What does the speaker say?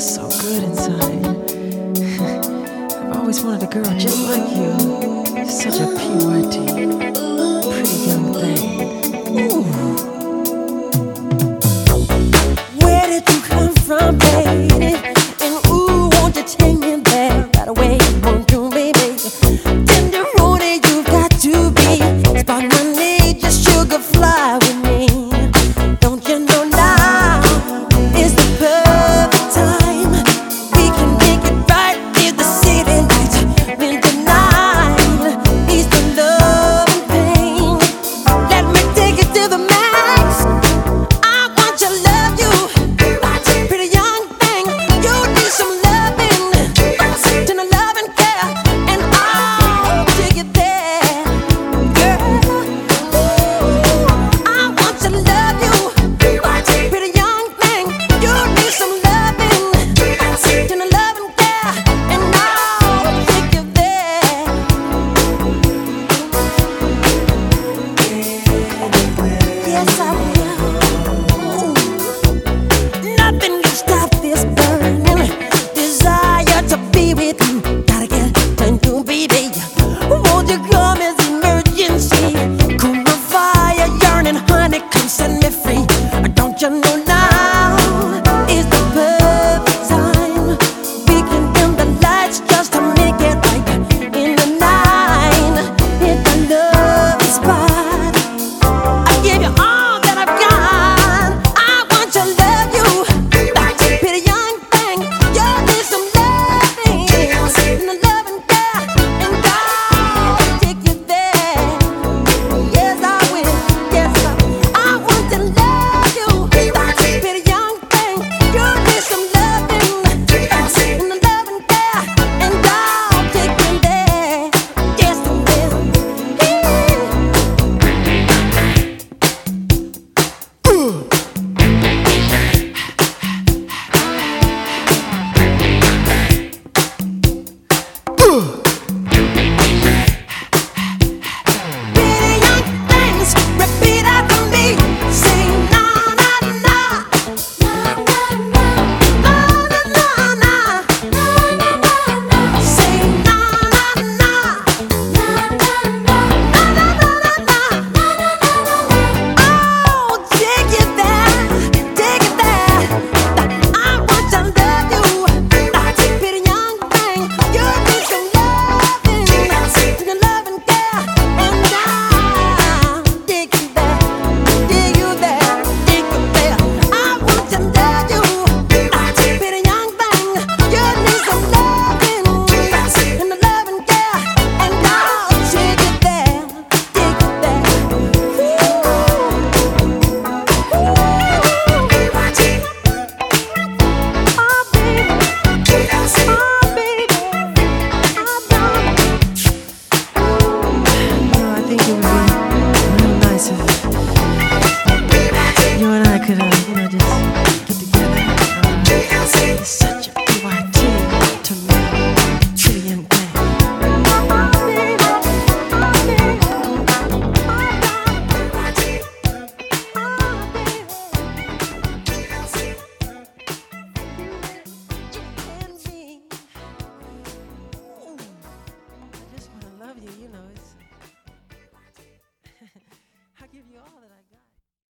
feels so good inside. I've always wanted a girl just like you. Such a PYT, pretty young thing. Ooh. it.